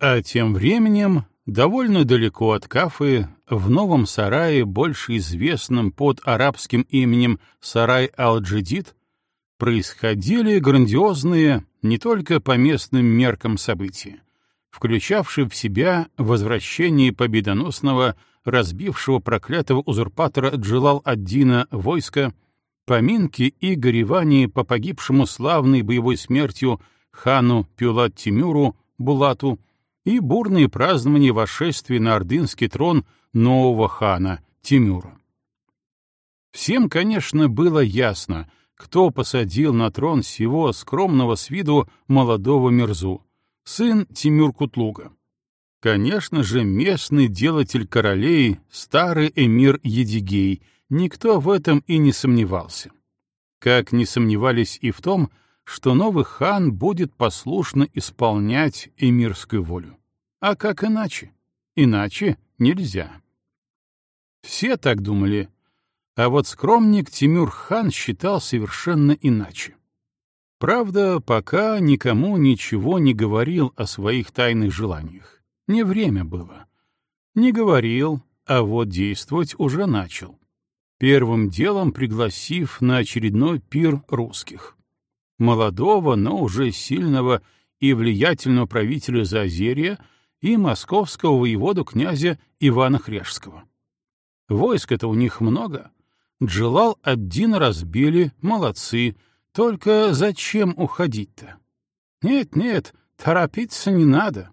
А тем временем, довольно далеко от Кафы, в новом сарае, больше известном под арабским именем Сарай Ал-Джидид, происходили грандиозные не только по местным меркам события, включавшие в себя возвращение победоносного, разбившего проклятого узурпатора Джилал-ад-Дина войска, поминки и горевания по погибшему славной боевой смертью хану Пюлат-Тимюру Булату и бурные празднования вошествия на ордынский трон нового хана Тимюра. Всем, конечно, было ясно, кто посадил на трон сего скромного с виду молодого Мирзу, сын Тимюр-Кутлуга. Конечно же, местный делатель королей, старый эмир Едигей, никто в этом и не сомневался. Как не сомневались и в том, что новый хан будет послушно исполнять эмирскую волю. А как иначе? Иначе нельзя. Все так думали, а вот скромник Тимюр-хан считал совершенно иначе. Правда, пока никому ничего не говорил о своих тайных желаниях. Не время было. Не говорил, а вот действовать уже начал. Первым делом пригласив на очередной пир русских молодого, но уже сильного и влиятельного правителя Заозерья и московского воеводу князя Ивана Хряжского. Войск-то у них много. Джелал один разбили, молодцы. Только зачем уходить-то? Нет-нет, торопиться не надо.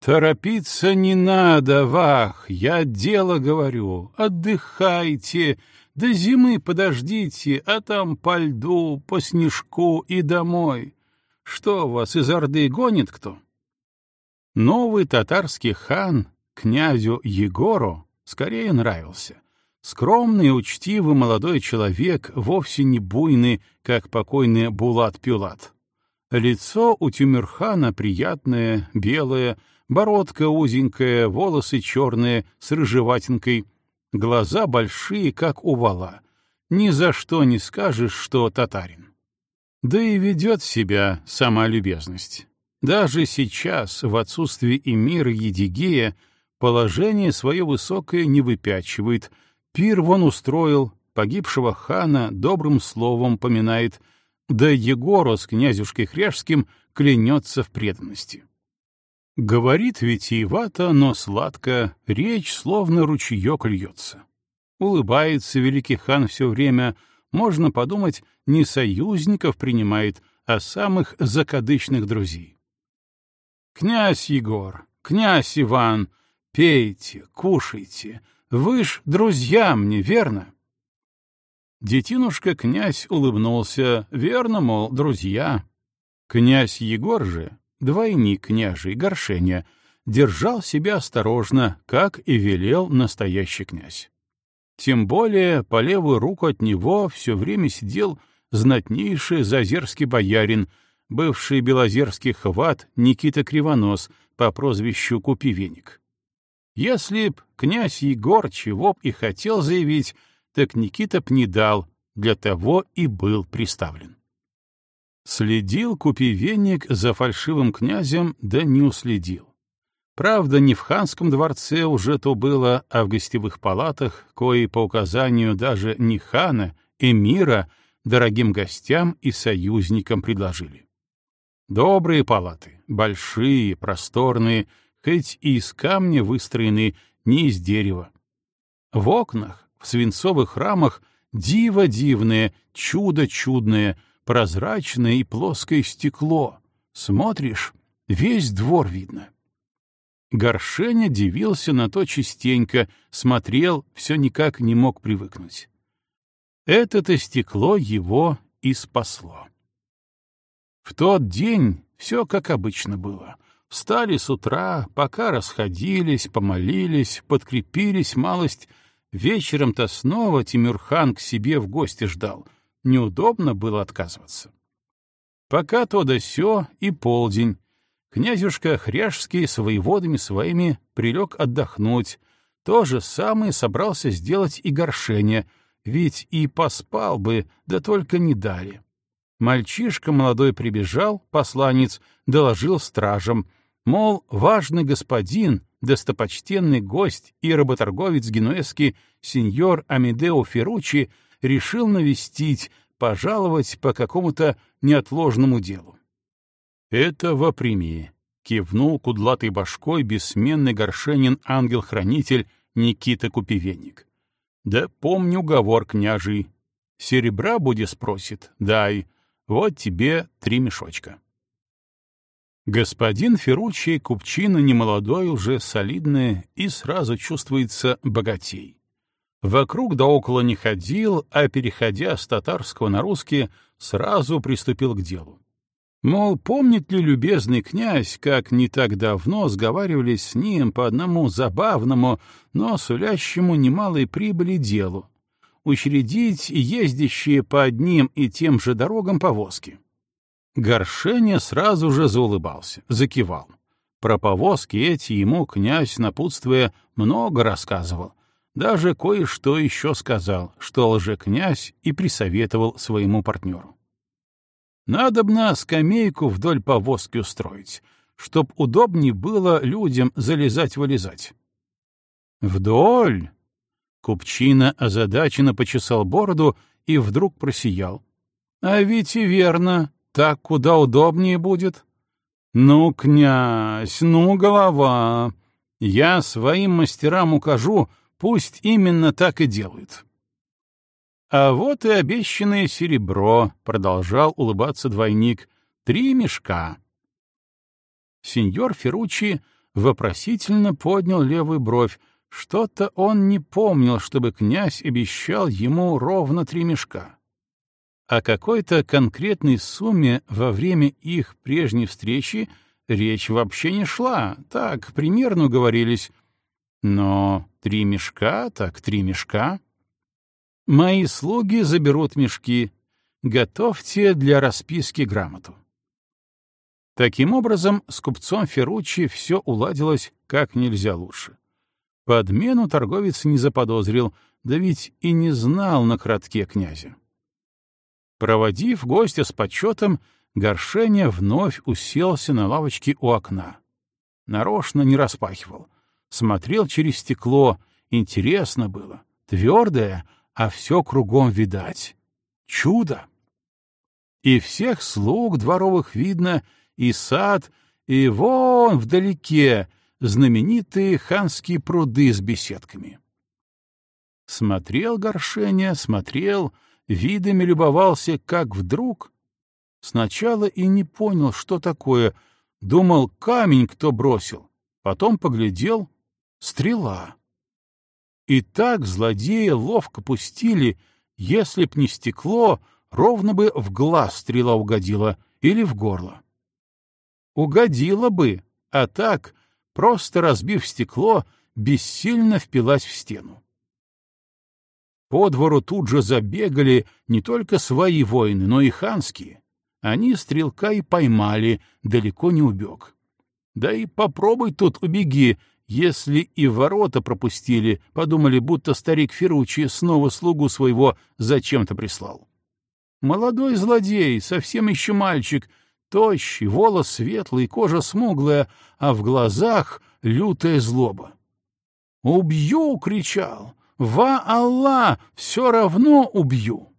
Торопиться не надо, Вах, я дело говорю. Отдыхайте, до зимы подождите, а там по льду, по снежку и домой. Что вас из Орды гонит кто? Новый татарский хан князю Егору скорее нравился. Скромный и учтивый молодой человек, вовсе не буйный, как покойный Булат-Пюлат. Лицо у Тюмерхана приятное, белое, бородка узенькая, волосы черные, с рыжеватинкой — глаза большие, как у вала. Ни за что не скажешь, что татарин. Да и ведет себя сама любезность. Даже сейчас, в отсутствии эмира Едигея, положение свое высокое не выпячивает. Пир вон устроил, погибшего хана добрым словом поминает, да Егору с князюшкой Хряжским клянется в преданности. Говорит витиевато, но сладко, речь словно ручеек льется. Улыбается великий хан все время, можно подумать, не союзников принимает, а самых закадычных друзей. «Князь Егор, князь Иван, пейте, кушайте, вы ж друзья мне, верно?» Детинушка князь улыбнулся, верно, мол, друзья. Князь Егор же, двойник княжий Горшеня, держал себя осторожно, как и велел настоящий князь. Тем более по левую руку от него все время сидел знатнейший зазерский боярин, бывший белозерский хват Никита Кривонос по прозвищу Купивеник. Если б князь Егор чего б и хотел заявить, так Никита б не дал, для того и был приставлен. Следил купивенник за фальшивым князем, да не уследил. Правда, не в ханском дворце уже то было, а в гостевых палатах, кои по указанию даже не хана, эмира, дорогим гостям и союзникам предложили. Добрые палаты, большие, просторные, хоть и из камня выстроены, не из дерева. В окнах, в свинцовых рамах диво дивное, чудо чудное — прозрачное и плоское стекло. Смотришь, весь двор видно. Горшеня дивился на то частенько, смотрел, все никак не мог привыкнуть. Это-то стекло его и спасло. В тот день все как обычно было. Встали с утра, пока расходились, помолились, подкрепились малость. Вечером-то снова Тимюрхан к себе в гости ждал, неудобно было отказываться. Пока то да сё и полдень. Князюшка Хряжский с воеводами своими прилег отдохнуть. То же самое собрался сделать и горшение, ведь и поспал бы, да только не дали. Мальчишка молодой прибежал, посланец, доложил стражам. Мол, важный господин, достопочтенный гость и работорговец генуэзский сеньор Амедео Ферручи решил навестить, пожаловать по какому-то неотложному делу. «Это воприми», — кивнул кудлатой башкой бессменный горшенин-ангел-хранитель Никита Купивенник. «Да помню уговор княжий. Серебра буде спросит, дай. Вот тебе три мешочка». Господин Ферручи купчина немолодой, уже солидный, и сразу чувствуется богатей. Вокруг да около не ходил, а, переходя с татарского на русский, сразу приступил к делу. Мол, помнит ли любезный князь, как не так давно сговаривались с ним по одному забавному, но сулящему немалой прибыли делу — учредить ездящие по одним и тем же дорогам повозки. Горшеня сразу же заулыбался, закивал. Про повозки эти ему князь, напутствуя, много рассказывал. Даже кое-что еще сказал, что лже-князь и присоветовал своему партнеру. Надобно скамейку вдоль повозки устроить, чтоб удобнее было людям залезать-вылезать. Вдоль? Купчина озадаченно почесал бороду и вдруг просиял. А ведь и верно, так куда удобнее будет. Ну, князь, ну, голова. Я своим мастерам укажу, пусть именно так и делают. А вот и обещанное серебро, продолжал улыбаться двойник. Три мешка. Сеньор Ферручи вопросительно поднял левую бровь. Что-то он не помнил, чтобы князь обещал ему ровно три мешка. О какой-то конкретной сумме во время их прежней встречи речь вообще не шла, так примерно говорились. Но три мешка, так три мешка. Мои слуги заберут мешки. Готовьте для расписки грамоту. Таким образом, с купцом Ферруччи все уладилось как нельзя лучше. Подмену торговец не заподозрил, да ведь и не знал на кратке князя. Проводив гостя с почетом, Горшеня вновь уселся на лавочке у окна. Нарочно не распахивал. Смотрел через стекло, интересно было. Твердое, а все кругом видать. Чудо! И всех слуг дворовых видно, и сад, и вон вдалеке знаменитые ханские пруды с беседками. Смотрел Горшеня, смотрел, видами любовался, как вдруг... Сначала и не понял, что такое, думал, камень кто бросил, потом поглядел — стрела. И так злодея ловко пустили, если б не стекло, ровно бы в глаз стрела угодила или в горло. Угодила бы, а так, просто разбив стекло, бессильно впилась в стену. По двору тут же забегали не только свои воины, но и ханские. Они стрелка и поймали, далеко не убег. Да и попробуй тут убеги, если и ворота пропустили, подумали, будто старик Ферручи снова слугу своего зачем-то прислал. Молодой злодей, совсем еще мальчик, тощий, волос светлый, кожа смуглая, а в глазах лютая злоба. «Убью!» — кричал. «Ва Аллах! Все равно убью!»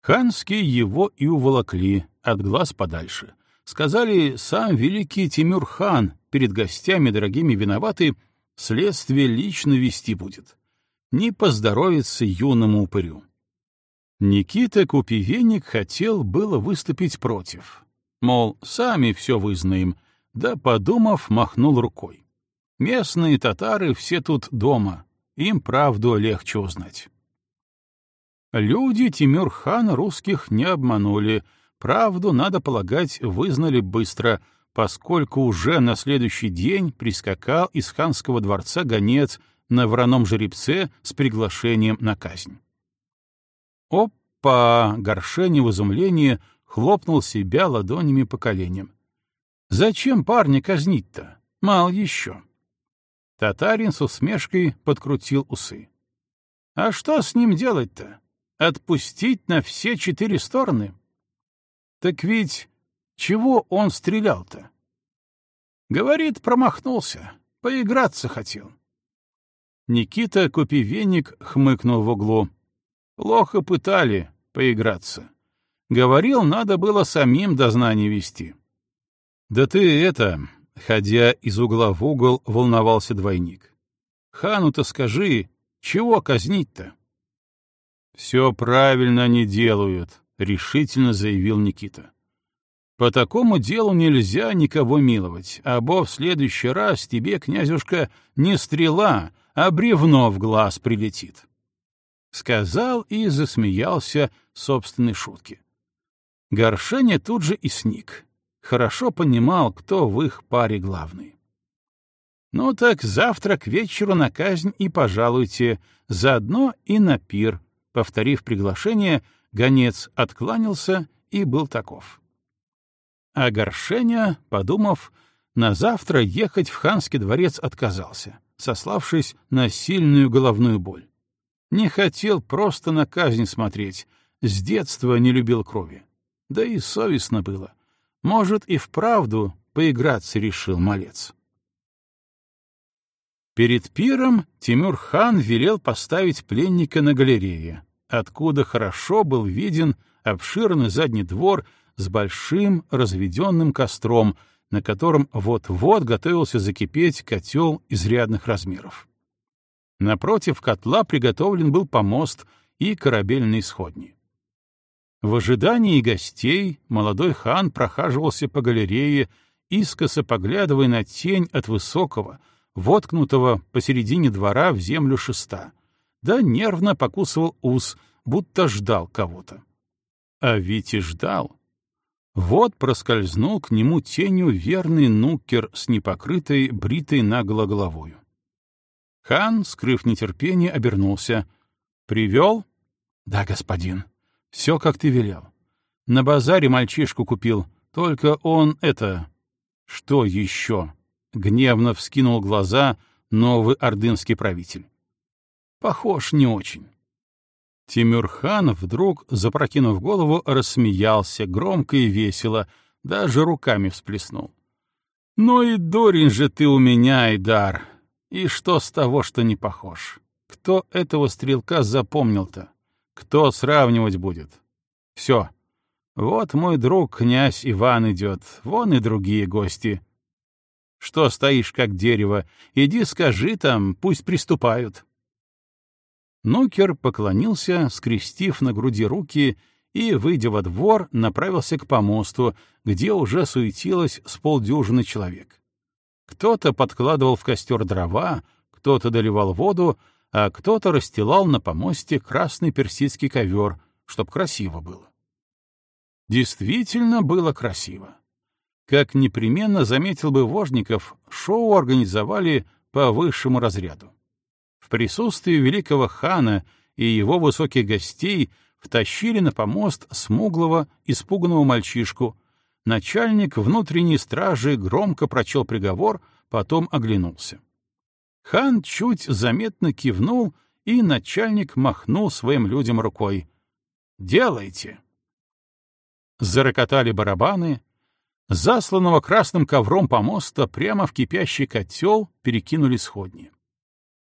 Ханские его и уволокли, от глаз подальше. Сказали, сам великий Тимюр-хан перед гостями дорогими виноваты, следствие лично вести будет. Не поздоровится юному упырю. Никита Купивенник хотел было выступить против. Мол, сами все вызнаем, да, подумав, махнул рукой. Местные татары все тут дома, им правду легче узнать. Люди Тимюр-хана русских не обманули, правду, надо полагать, вызнали быстро — поскольку уже на следующий день прискакал из ханского дворца гонец на вороном жеребце с приглашением на казнь. Опа! Горшеня в изумлении хлопнул себя ладонями по коленям. Зачем парня казнить-то? Мал еще. Татарин с усмешкой подкрутил усы. А что с ним делать-то? Отпустить на все четыре стороны? Так ведь чего он стрелял-то? Говорит, промахнулся, поиграться хотел. Никита Купивенник хмыкнул в углу. Плохо пытали поиграться. Говорил, надо было самим дознание вести. Да ты это, ходя из угла в угол, волновался двойник. Хану-то скажи, чего казнить-то? Все правильно они делают, решительно заявил Никита. По такому делу нельзя никого миловать, а бо в следующий раз тебе, князюшка, не стрела, а бревно в глаз прилетит. Сказал и засмеялся собственной шутки. Горшеня тут же и сник. Хорошо понимал, кто в их паре главный. Ну так завтра к вечеру на казнь и пожалуйте, заодно и на пир. Повторив приглашение, гонец откланялся и был таков. А Горшеня, подумав, на завтра ехать в ханский дворец отказался, сославшись на сильную головную боль. Не хотел просто на казнь смотреть, с детства не любил крови. Да и совестно было. Может, и вправду поиграться решил малец. Перед пиром Тимур-хан велел поставить пленника на галерее, откуда хорошо был виден обширный задний двор с большим разведенным костром, на котором вот-вот готовился закипеть котел изрядных размеров. Напротив котла приготовлен был помост и корабельные сходни. В ожидании гостей молодой хан прохаживался по галерее, искоса поглядывая на тень от высокого, воткнутого посередине двора в землю шеста, да нервно покусывал ус, будто ждал кого-то. А ведь и ждал. Вот проскользнул к нему тенью верный нукер с непокрытой, бритой нагло головою. Хан, скрыв нетерпение, обернулся. «Привел?» «Да, господин. Все, как ты велел. На базаре мальчишку купил, только он это...» «Что еще?» — гневно вскинул глаза новый ордынский правитель. «Похож не очень. Тимюрхан вдруг, запрокинув голову, рассмеялся громко и весело, даже руками всплеснул. «Ну и дурень же ты у меня, Айдар! И что с того, что не похож? Кто этого стрелка запомнил-то? Кто сравнивать будет? Все. Вот мой друг князь Иван идет, вон и другие гости. Что стоишь как дерево? Иди скажи там, пусть приступают». Нукер поклонился, скрестив на груди руки, и, выйдя во двор, направился к помосту, где уже суетилось с полдюжины человек. Кто-то подкладывал в костер дрова, кто-то доливал воду, а кто-то расстилал на помосте красный персидский ковер, чтоб красиво было. Действительно было красиво. Как непременно заметил бы Вожников, шоу организовали по высшему разряду. В присутствии великого хана и его высоких гостей втащили на помост смуглого, испуганного мальчишку. Начальник внутренней стражи громко прочел приговор, потом оглянулся. Хан чуть заметно кивнул, и начальник махнул своим людям рукой. «Делайте!» Зарокотали барабаны. Засланного красным ковром помоста прямо в кипящий котел перекинули сходни.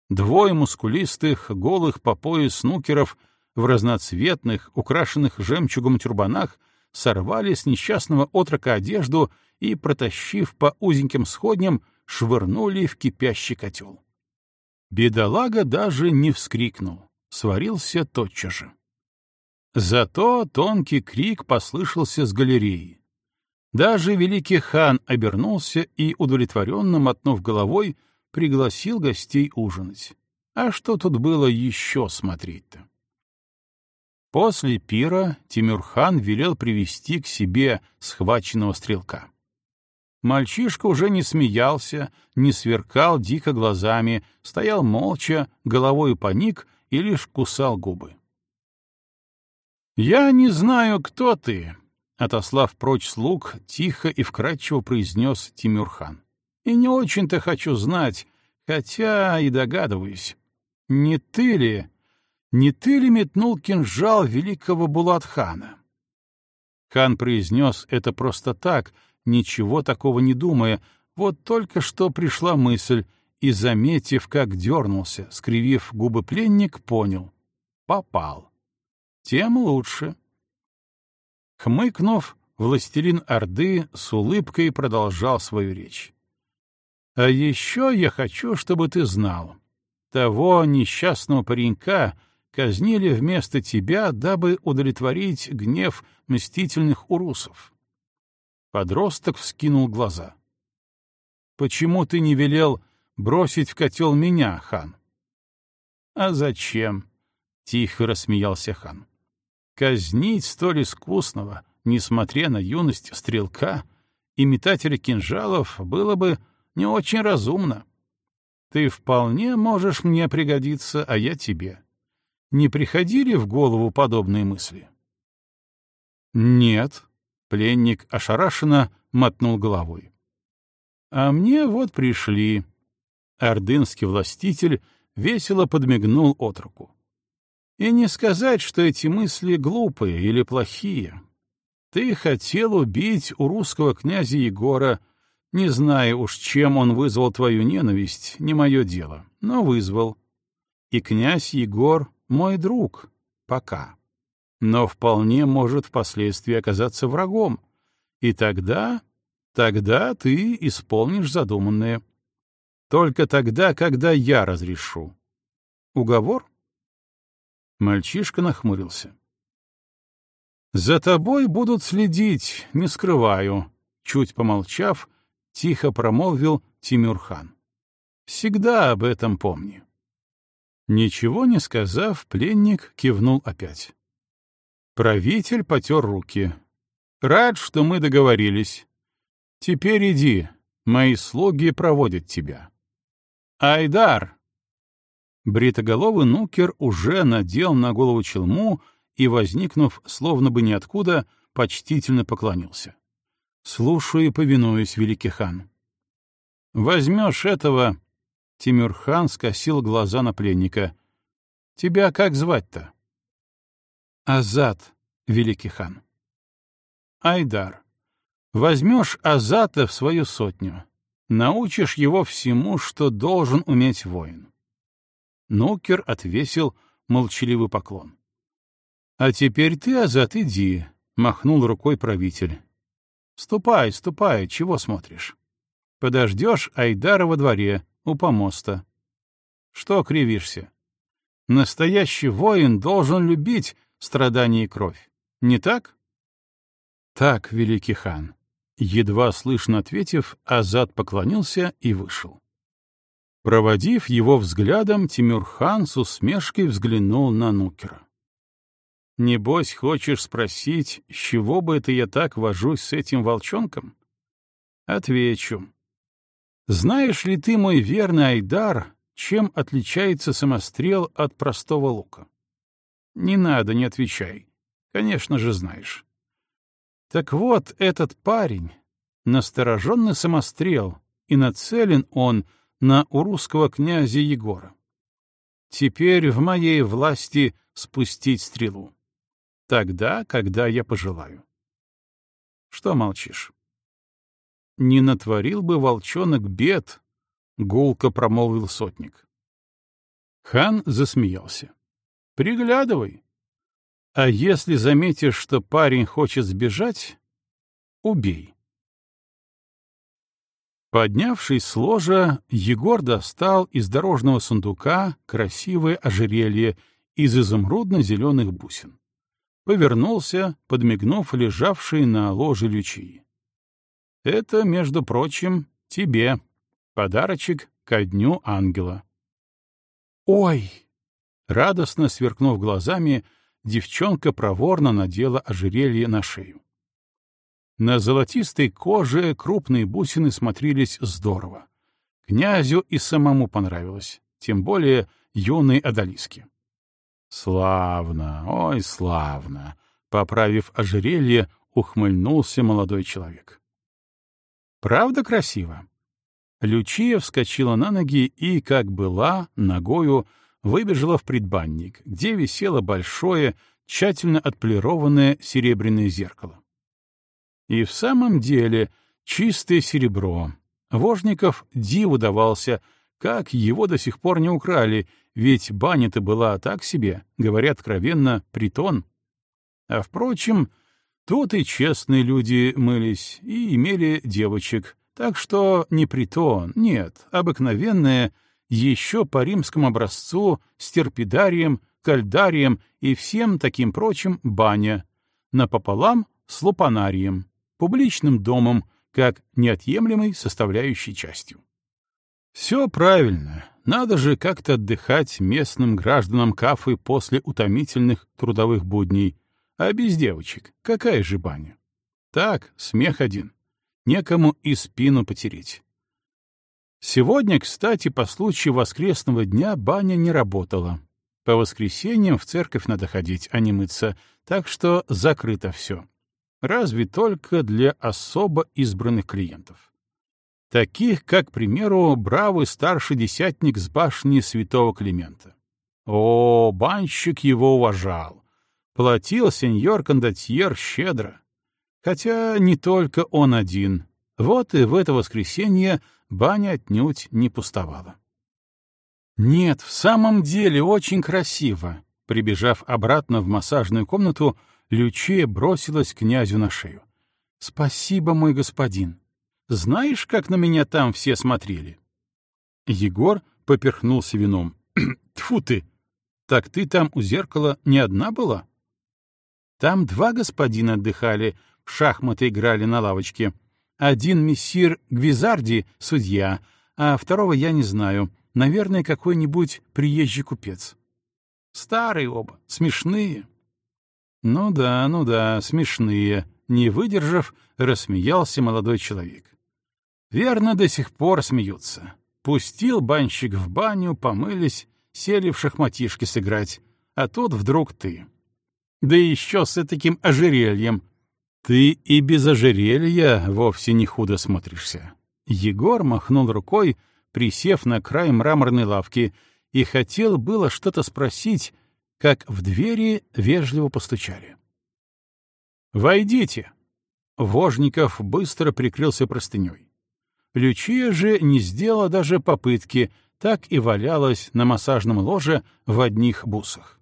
Двое мускулистых, голых по пояс снукеров в разноцветных, украшенных жемчугом тюрбанах сорвали с несчастного отрока одежду и, протащив по узеньким сходням, швырнули в кипящий котел. Бедолага даже не вскрикнул, сварился тотчас же. Зато тонкий крик послышался с галереи. Даже великий хан обернулся и, удовлетворенно мотнув головой, пригласил гостей ужинать. А что тут было еще смотреть-то? После пира Тимюрхан велел привести к себе схваченного стрелка. Мальчишка уже не смеялся, не сверкал дико глазами, стоял молча, головой поник и лишь кусал губы. «Я не знаю, кто ты», — отослав прочь слуг, тихо и вкрадчиво произнес Тимюрхан. И не очень-то хочу знать, хотя и догадываюсь. Не ты ли, не ты ли метнул кинжал великого Булатхана? Хан произнес это просто так, ничего такого не думая, Вот только что пришла мысль, и, заметив, как дернулся, скривив губы пленник, понял — попал. Тем лучше. Хмыкнув, властелин Орды с улыбкой продолжал свою речь. «А еще я хочу, чтобы ты знал. Того несчастного паренька казнили вместо тебя, дабы удовлетворить гнев мстительных урусов». Подросток вскинул глаза. «Почему ты не велел бросить в котел меня, хан?» «А зачем?» — тихо рассмеялся хан. «Казнить столь искусного, несмотря на юность стрелка и метателя кинжалов, было бы не очень разумно. Ты вполне можешь мне пригодиться, а я тебе. Не приходили в голову подобные мысли? Нет, пленник ошарашенно мотнул головой. А мне вот пришли. Ордынский властитель весело подмигнул от руку. И не сказать, что эти мысли глупые или плохие. Ты хотел убить у русского князя Егора, не зная уж, чем он вызвал твою ненависть, не мое дело, но вызвал. И князь Егор — мой друг, пока. Но вполне может впоследствии оказаться врагом. И тогда, тогда ты исполнишь задуманное. Только тогда, когда я разрешу. Уговор? Мальчишка нахмурился. «За тобой будут следить, не скрываю», — чуть помолчав, тихо промолвил Тимюрхан. «Всегда об этом помни». Ничего не сказав, пленник кивнул опять. Правитель потер руки. «Рад, что мы договорились. Теперь иди, мои слуги проводят тебя». «Айдар!» Бритоголовый нукер уже надел на голову челму и, возникнув словно бы ниоткуда, почтительно поклонился. «Слушаю и повинуюсь, великий хан». «Возьмешь этого...» — Тимюрхан скосил глаза на пленника. «Тебя как звать-то?» «Азат, великий хан». «Айдар, возьмешь Азата в свою сотню, научишь его всему, что должен уметь воин». Нукер отвесил молчаливый поклон. «А теперь ты, Азат, иди», — махнул рукой правитель. «Ступай, ступай, чего смотришь? Подождешь Айдара во дворе, у помоста. Что кривишься? Настоящий воин должен любить страдания и кровь, не так?» «Так, великий хан», — едва слышно ответив, Азат поклонился и вышел. Проводив его взглядом, Тимюрхан с усмешкой взглянул на Нукера. Небось, хочешь спросить, с чего бы это я так вожусь с этим волчонком? Отвечу. Знаешь ли ты, мой верный Айдар, чем отличается самострел от простого лука? Не надо, не отвечай. Конечно же, знаешь. Так вот, этот парень — настороженный самострел, и нацелен он на урусского князя Егора. Теперь в моей власти спустить стрелу. Тогда, когда я пожелаю. Что молчишь? Не натворил бы волчонок бед, — гулко промолвил сотник. Хан засмеялся. Приглядывай. А если заметишь, что парень хочет сбежать, убей. Поднявшись с ложа, Егор достал из дорожного сундука красивое ожерелье из изумрудно-зеленых бусин повернулся, подмигнув лежавшей на ложе лючи. «Это, между прочим, тебе. Подарочек ко дню ангела». «Ой!» Радостно сверкнув глазами, девчонка проворно надела ожерелье на шею. На золотистой коже крупные бусины смотрелись здорово. Князю и самому понравилось, тем более юной Адалиске. Славно, ой, славно, поправив ожерелье, ухмыльнулся молодой человек. Правда красиво? Лючия вскочила на ноги и, как была, ногою выбежала в предбанник, где висело большое, тщательно отполированное серебряное зеркало. И в самом деле чистое серебро, Вожников диву давался, как его до сих пор не украли, ведь баня-то была так себе, говоря откровенно, притон. А впрочем, тут и честные люди мылись и имели девочек, так что не притон, нет, обыкновенное, еще по римскому образцу, с терпидарием, кальдарием и всем таким прочим баня, напополам с лупанарием, публичным домом, как неотъемлемой составляющей частью. Все правильно. Надо же как-то отдыхать местным гражданам Кафы после утомительных трудовых будней. А без девочек какая же баня? Так, смех один. Некому и спину потереть. Сегодня, кстати, по случаю воскресного дня баня не работала. По воскресеньям в церковь надо ходить, а не мыться, так что закрыто все. Разве только для особо избранных клиентов. Таких, как, к примеру, бравый старший десятник с башни святого Климента. О, банщик его уважал. Платил сеньор кондотьер щедро. Хотя не только он один. Вот и в это воскресенье баня отнюдь не пустовала. Нет, в самом деле очень красиво. Прибежав обратно в массажную комнату, Лючия бросилась князю на шею. «Спасибо, мой господин. Знаешь, как на меня там все смотрели?» Егор поперхнулся вином. Тфу ты! Так ты там у зеркала не одна была? Там два господина отдыхали, в шахматы играли на лавочке. Один мессир Гвизарди, судья, а второго я не знаю. Наверное, какой-нибудь приезжий купец. Старые оба, смешные. Ну да, ну да, смешные. Не выдержав, рассмеялся молодой человек. Верно, до сих пор смеются. Пустил банщик в баню, помылись, сели в шахматишки сыграть, а тут вдруг ты. Да еще с таким ожерельем. Ты и без ожерелья вовсе не худо смотришься. Егор махнул рукой, присев на край мраморной лавки, и хотел было что-то спросить, как в двери вежливо постучали. «Войдите!» Вожников быстро прикрылся простыней. Лючия же не сделала даже попытки, так и валялась на массажном ложе в одних бусах.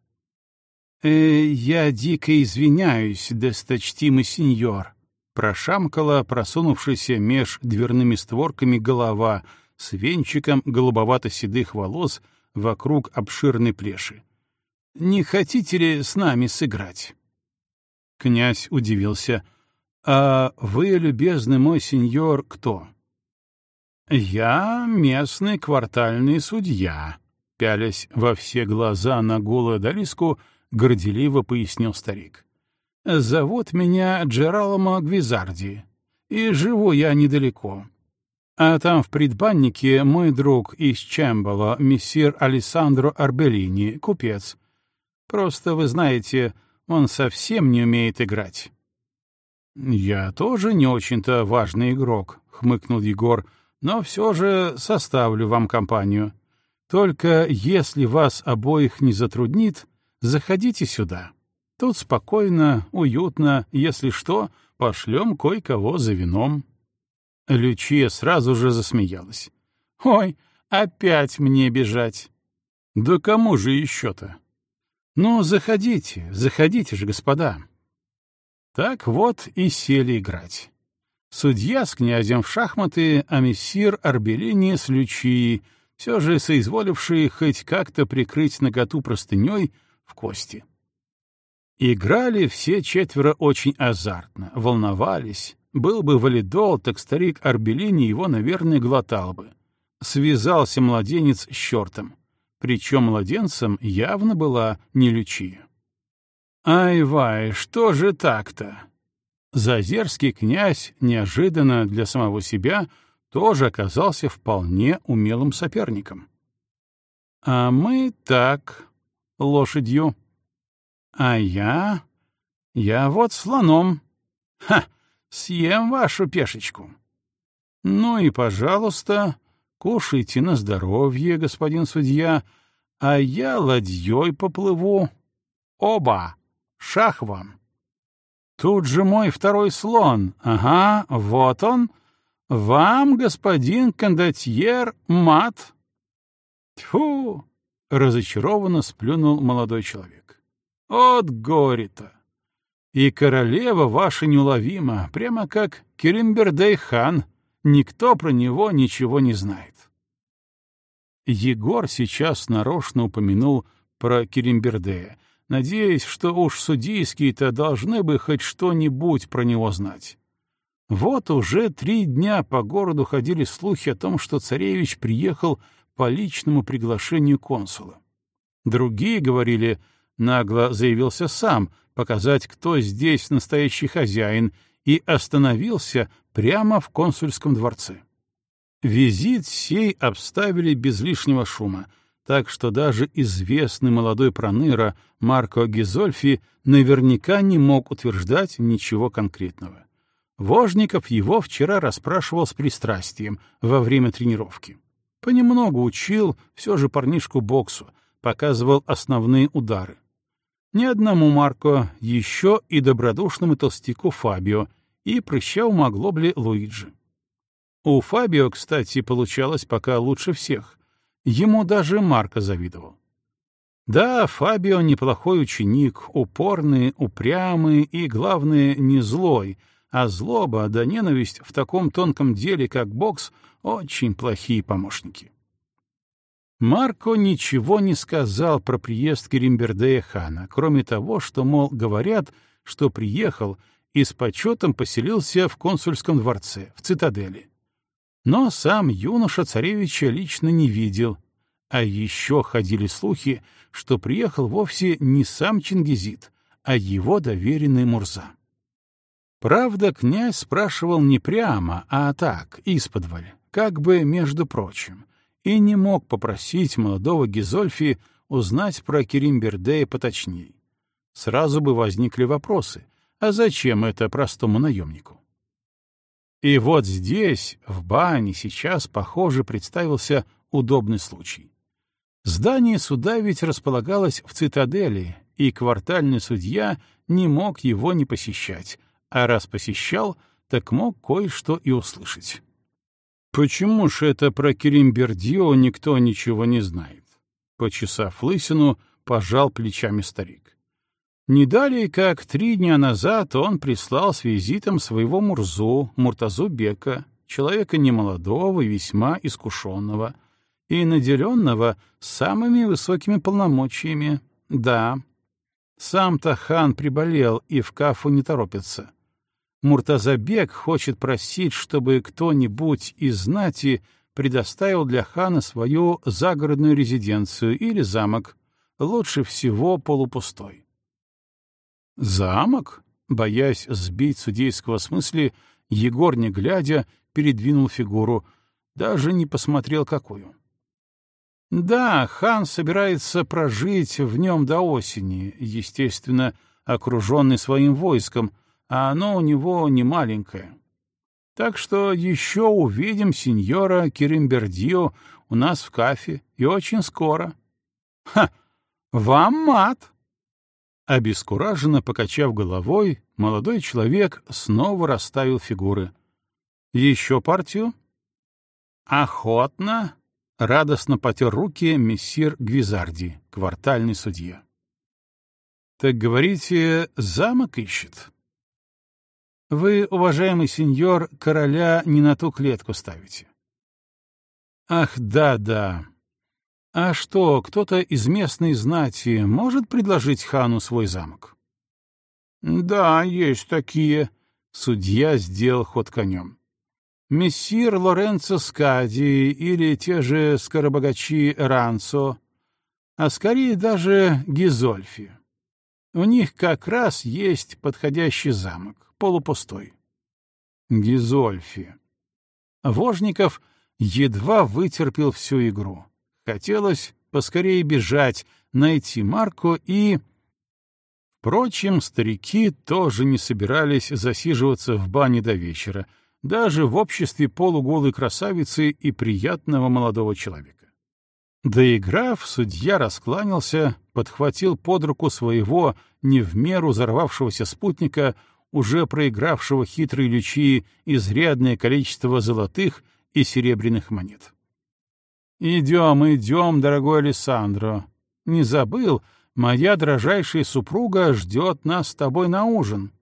«Э, «Я дико извиняюсь, досточтимый сеньор», — прошамкала просунувшаяся меж дверными створками голова с венчиком голубовато-седых волос вокруг обширной плеши. «Не хотите ли с нами сыграть?» Князь удивился. «А вы, любезный мой сеньор, кто?» «Я местный квартальный судья», — пялясь во все глаза на голую Далиску, горделиво пояснил старик. «Зовут меня Джераломо Гвизарди, и живу я недалеко. А там в предбаннике мой друг из Чембала, мессир Алессандро Арбелини, купец. Просто, вы знаете, он совсем не умеет играть». «Я тоже не очень-то важный игрок», — хмыкнул Егор, — но все же составлю вам компанию. Только если вас обоих не затруднит, заходите сюда. Тут спокойно, уютно, если что, пошлем кое-кого за вином». Лючия сразу же засмеялась. «Ой, опять мне бежать!» «Да кому же еще-то?» «Ну, заходите, заходите же, господа!» Так вот и сели играть. Судья с князем в шахматы, а мессир Арбелини с Лючией, все же соизволившие хоть как-то прикрыть наготу простыней в кости. Играли все четверо очень азартно, волновались. Был бы валидол, так старик Арбелини его, наверное, глотал бы. Связался младенец с чертом. Причем младенцем явно была не Лючия. «Ай-вай, что же так-то?» Зазерский князь неожиданно для самого себя тоже оказался вполне умелым соперником. А мы так, лошадью. А я... я вот слоном. Ха! Съем вашу пешечку. Ну и, пожалуйста, кушайте на здоровье, господин судья, а я ладьей поплыву. Оба! Шах вам! Тут же мой второй слон. Ага, вот он. Вам, господин кондотьер, мат. Тьфу! Разочарованно сплюнул молодой человек. От горе-то! И королева ваша неуловима, прямо как Керимбердей-хан. Никто про него ничего не знает. Егор сейчас нарочно упомянул про Керимбердея, надеясь, что уж судейские-то должны бы хоть что-нибудь про него знать. Вот уже три дня по городу ходили слухи о том, что царевич приехал по личному приглашению консула. Другие говорили, нагло заявился сам, показать, кто здесь настоящий хозяин, и остановился прямо в консульском дворце. Визит сей обставили без лишнего шума, так что даже известный молодой проныра Марко Гизольфи наверняка не мог утверждать ничего конкретного. Вожников его вчера расспрашивал с пристрастием во время тренировки. Понемногу учил все же парнишку боксу, показывал основные удары. Не одному Марко, еще и добродушному толстяку Фабио и прыщавому оглобле Луиджи. У Фабио, кстати, получалось пока лучше всех. Ему даже Марко завидовал. Да, Фабио неплохой ученик, упорный, упрямый и, главное, не злой — а злоба да ненависть в таком тонком деле, как бокс, очень плохие помощники. Марко ничего не сказал про приезд Керимбердея хана, кроме того, что, мол, говорят, что приехал и с почетом поселился в консульском дворце, в цитадели. Но сам юноша царевича лично не видел, а еще ходили слухи, что приехал вовсе не сам Чингизид, а его доверенный Мурза. Правда, князь спрашивал не прямо, а так, исподволь, как бы между прочим, и не мог попросить молодого Гизольфи узнать про Керимбердея поточней. Сразу бы возникли вопросы, а зачем это простому наемнику? И вот здесь, в бане, сейчас, похоже, представился удобный случай. Здание суда ведь располагалось в цитадели, и квартальный судья не мог его не посещать, а раз посещал, так мог кое-что и услышать. Почему ж это про Керимбердио никто ничего не знает? Почесав лысину, пожал плечами старик. Не далее, как три дня назад он прислал с визитом своего Мурзу, Муртазу Бека, человека немолодого и весьма искушенного, и наделенного самыми высокими полномочиями. Да, сам-то хан приболел и в кафу не торопится. Муртазабек хочет просить, чтобы кто-нибудь из знати предоставил для хана свою загородную резиденцию или замок, лучше всего полупустой. «Замок?» — боясь сбить судейского смысла, Егор, не глядя, передвинул фигуру, даже не посмотрел, какую. «Да, хан собирается прожить в нем до осени, естественно, окруженный своим войском, а оно у него не маленькое. Так что еще увидим сеньора Керимбердио у нас в кафе, и очень скоро. Ха! Вам мат! Обескураженно покачав головой, молодой человек снова расставил фигуры. Еще партию? Охотно! Радостно потер руки мессир Гвизарди, квартальный судья. Так говорите, замок ищет? Вы, уважаемый сеньор, короля не на ту клетку ставите. Ах, да-да. А что, кто-то из местной знати может предложить хану свой замок? Да, есть такие. Судья сделал ход конем. Мессир Лоренцо Скади или те же скоробогачи Ранцо, а скорее даже Гизольфи. У них как раз есть подходящий замок полупустой. Гизольфи. Вожников едва вытерпел всю игру. Хотелось поскорее бежать, найти Марку и... Впрочем, старики тоже не собирались засиживаться в бане до вечера, даже в обществе полуголой красавицы и приятного молодого человека. Доиграв, судья раскланялся, подхватил под руку своего не в меру взорвавшегося спутника, уже проигравшего хитрой Лючии изрядное количество золотых и серебряных монет. «Идем, идем, дорогой Алессандро. Не забыл, моя дрожайшая супруга ждет нас с тобой на ужин».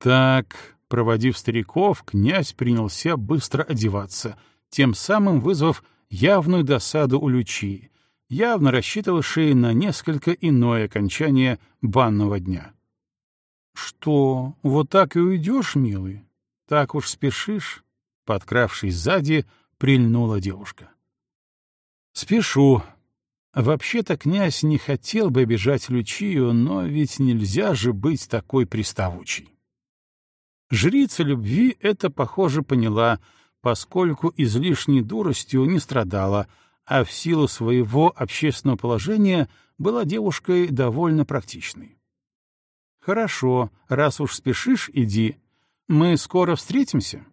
Так, проводив стариков, князь принялся быстро одеваться, тем самым вызвав явную досаду у Лючии, явно рассчитывавшей на несколько иное окончание банного дня. «Что, вот так и уйдешь, милый? Так уж спешишь?» Подкравшись сзади, прильнула девушка. «Спешу. Вообще-то князь не хотел бы обижать Лючию, но ведь нельзя же быть такой приставучей». Жрица любви это, похоже, поняла, поскольку излишней дуростью не страдала, а в силу своего общественного положения была девушкой довольно практичной. «Хорошо, раз уж спешишь, иди. Мы скоро встретимся?»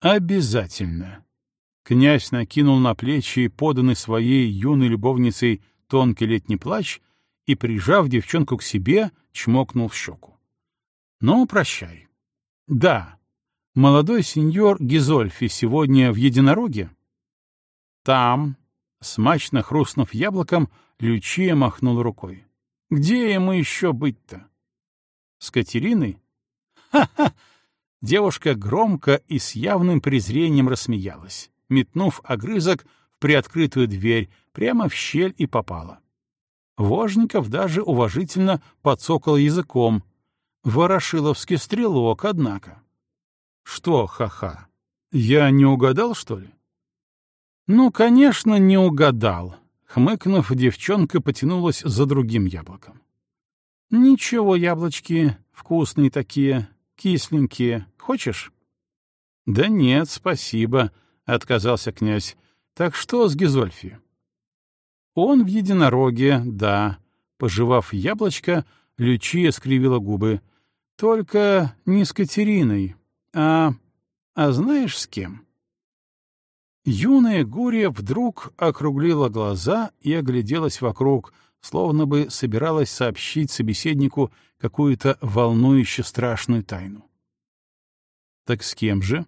«Обязательно». Князь накинул на плечи поданный своей юной любовницей тонкий летний плащ и, прижав девчонку к себе, чмокнул в щеку. «Ну, прощай». «Да. Молодой сеньор Гизольфи сегодня в единороге?» «Там». Смачно хрустнув яблоком, Лючия махнул рукой. «Где ему еще быть-то?» С Катериной? Ха-ха! Девушка громко и с явным презрением рассмеялась, метнув огрызок в приоткрытую дверь, прямо в щель и попала. Вожников даже уважительно подсокал языком. Ворошиловский стрелок, однако. Что, ха-ха, я не угадал, что ли? Ну, конечно, не угадал. Хмыкнув, девчонка потянулась за другим яблоком. «Ничего, яблочки, вкусные такие, кисленькие. Хочешь?» «Да нет, спасибо», — отказался князь. «Так что с Гизольфи?» «Он в единороге, да». Пожевав яблочко, Лючия скривила губы. «Только не с Катериной, а... а знаешь, с кем?» Юная Гурия вдруг округлила глаза и огляделась вокруг, словно бы собиралась сообщить собеседнику какую-то волнующе страшную тайну. «Так с кем же?»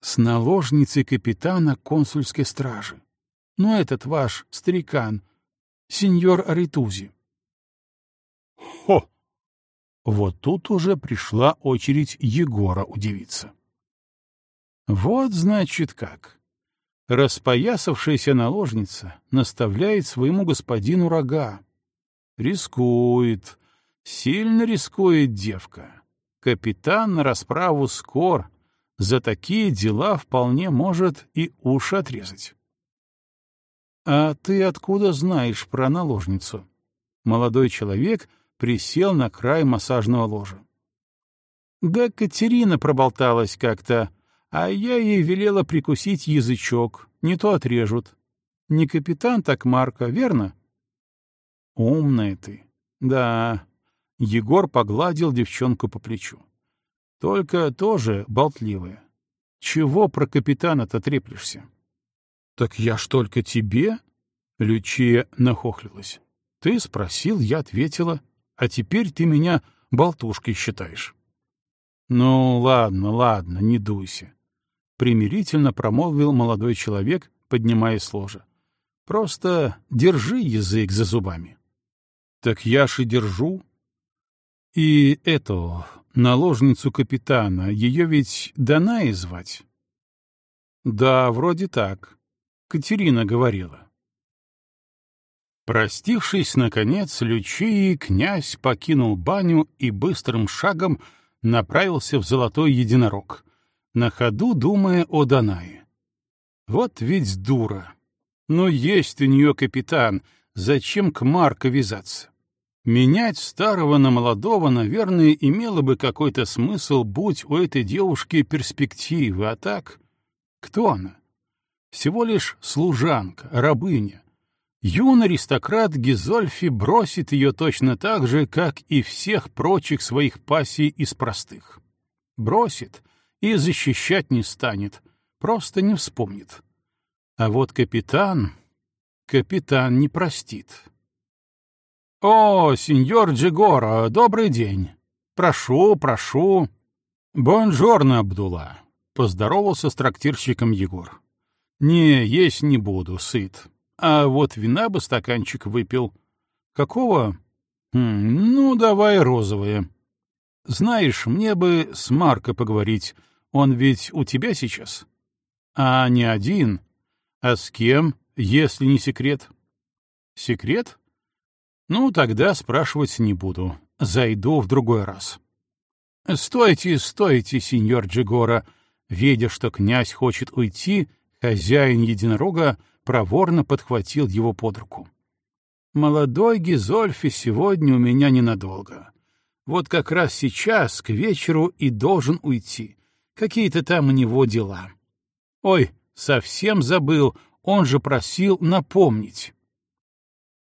«С наложницей капитана консульской стражи. Ну, этот ваш старикан, сеньор Аритузи». «Хо!» Вот тут уже пришла очередь Егора удивиться. «Вот, значит, как. Распоясавшаяся наложница наставляет своему господину рога. Рискует, сильно рискует девка. Капитан на расправу скор, за такие дела вполне может и уши отрезать. «А ты откуда знаешь про наложницу?» Молодой человек присел на край массажного ложа. «Да Катерина проболталась как-то», а я ей велела прикусить язычок, не то отрежут. Не капитан, так Марка, верно? Умная ты. Да. Егор погладил девчонку по плечу. Только тоже болтливая. Чего про капитана-то треплешься? Так я ж только тебе? Лючия нахохлилась. Ты спросил, я ответила, а теперь ты меня болтушкой считаешь. Ну, ладно, ладно, не дуйся примирительно промолвил молодой человек, поднимаясь с. Просто держи язык за зубами. Так я ж и держу. И эту, наложницу капитана, ее ведь Данаи звать? Да, вроде так. Катерина говорила. Простившись, наконец, Лючии, князь покинул баню и быстрым шагом направился в Золотой Единорог, на ходу думая о Данае. Вот ведь дура. Но есть у нее капитан, зачем к Марко вязаться? Менять старого на молодого, наверное, имело бы какой-то смысл, будь у этой девушки перспективы, а так... Кто она? Всего лишь служанка, рабыня. Юный аристократ Гизольфи бросит ее точно так же, как и всех прочих своих пассий из простых. Бросит, и защищать не станет, просто не вспомнит. А вот капитан... Капитан не простит. «О, сеньор Джигора, добрый день!» Прошу, прошу. Бонжорно, Абдулла, — поздоровался с трактирщиком Егор. Не, есть не буду, сыт. А вот вина бы стаканчик выпил. Какого? Хм, ну, давай розовое. Знаешь, мне бы с Марко поговорить. Он ведь у тебя сейчас? А не один. А с кем, если не секрет? Секрет? Ну, тогда спрашивать не буду. Зайду в другой раз. Стойте, стойте, сеньор Джигора. Видя, что князь хочет уйти, хозяин единорога проворно подхватил его под руку. «Молодой Гизольфи сегодня у меня ненадолго. Вот как раз сейчас, к вечеру, и должен уйти. Какие-то там у него дела. Ой, совсем забыл, он же просил напомнить».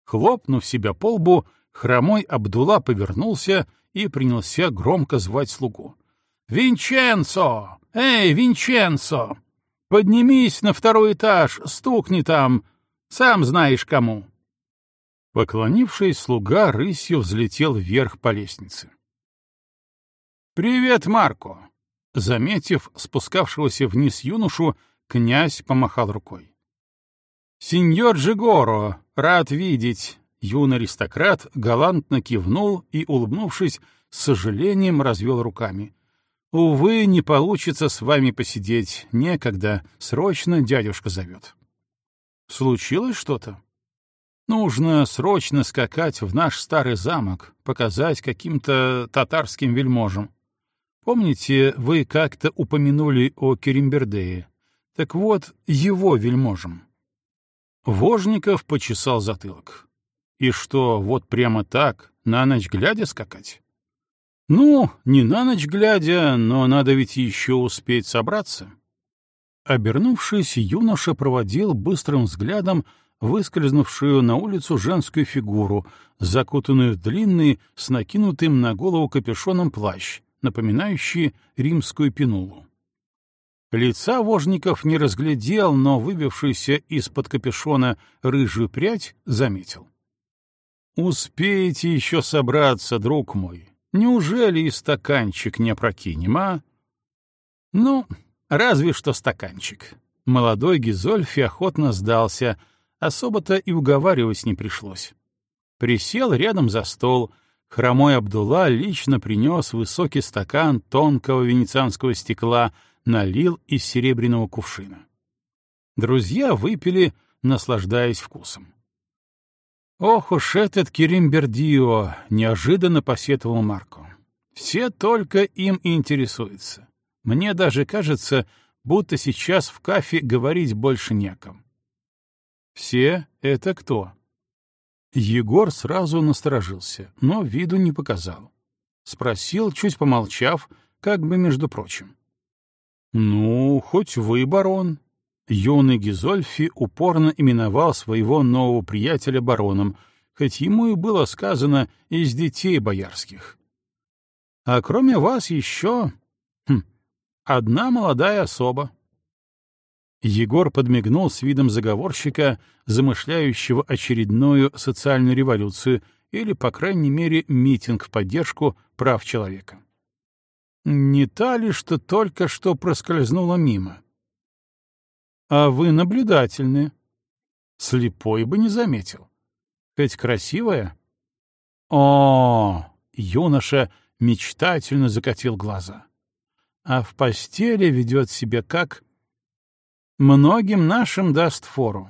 Хлопнув себя по лбу, хромой Абдулла повернулся и принялся громко звать слугу. «Винченцо! Эй, Винченцо! Поднимись на второй этаж, стукни там, сам знаешь кому!» Поклонившись, слуга рысью взлетел вверх по лестнице. «Привет, Марко!» Заметив спускавшегося вниз юношу, князь помахал рукой. «Сеньор Джигоро, рад видеть!» Юный аристократ галантно кивнул и, улыбнувшись, с сожалением развел руками. «Увы, не получится с вами посидеть. Некогда. Срочно дядюшка зовет». «Случилось что-то?» «Нужно срочно скакать в наш старый замок, показать каким-то татарским вельможам. Помните, вы как-то упомянули о Керимбердее? Так вот, его вельможам». Вожников почесал затылок. И что, вот прямо так, на ночь глядя скакать? Ну, не на ночь глядя, но надо ведь еще успеть собраться. Обернувшись, юноша проводил быстрым взглядом выскользнувшую на улицу женскую фигуру, закутанную в длинный, с накинутым на голову капюшоном плащ, напоминающий римскую пинулу. Лица вожников не разглядел, но выбившийся из-под капюшона рыжую прядь заметил. «Успеете еще собраться, друг мой. Неужели и стаканчик не опрокинем, а?» «Ну, разве что стаканчик». Молодой Гизольфи охотно сдался, особо-то и уговаривать не пришлось. Присел рядом за стол. Хромой Абдулла лично принес высокий стакан тонкого венецианского стекла — налил из серебряного кувшина. Друзья выпили, наслаждаясь вкусом. «Ох уж этот Керимбердио!» — неожиданно посетовал Марко. «Все только им и интересуются. Мне даже кажется, будто сейчас в кафе говорить больше неком». «Все — это кто?» Егор сразу насторожился, но виду не показал. Спросил, чуть помолчав, как бы между прочим. «Ну, хоть вы, барон». Юный Гизольфи упорно именовал своего нового приятеля бароном, хоть ему и было сказано из детей боярских. «А кроме вас еще... Хм, одна молодая особа». Егор подмигнул с видом заговорщика, замышляющего очередную социальную революцию или, по крайней мере, митинг в поддержку прав человека. Не та ли, что только что проскользнула мимо? А вы наблюдательны. Слепой бы не заметил. Хоть красивая? О, юноша мечтательно закатил глаза. А в постели ведет себя как... Многим нашим даст фору.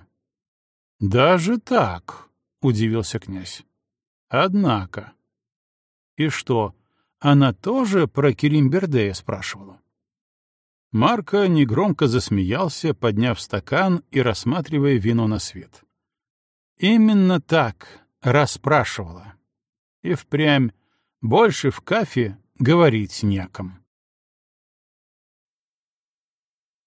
Даже так, — удивился князь. Однако. И что, она тоже про Керимбердея спрашивала. Марко негромко засмеялся, подняв стакан и рассматривая вино на свет. Именно так расспрашивала. И впрямь больше в кафе говорить неком.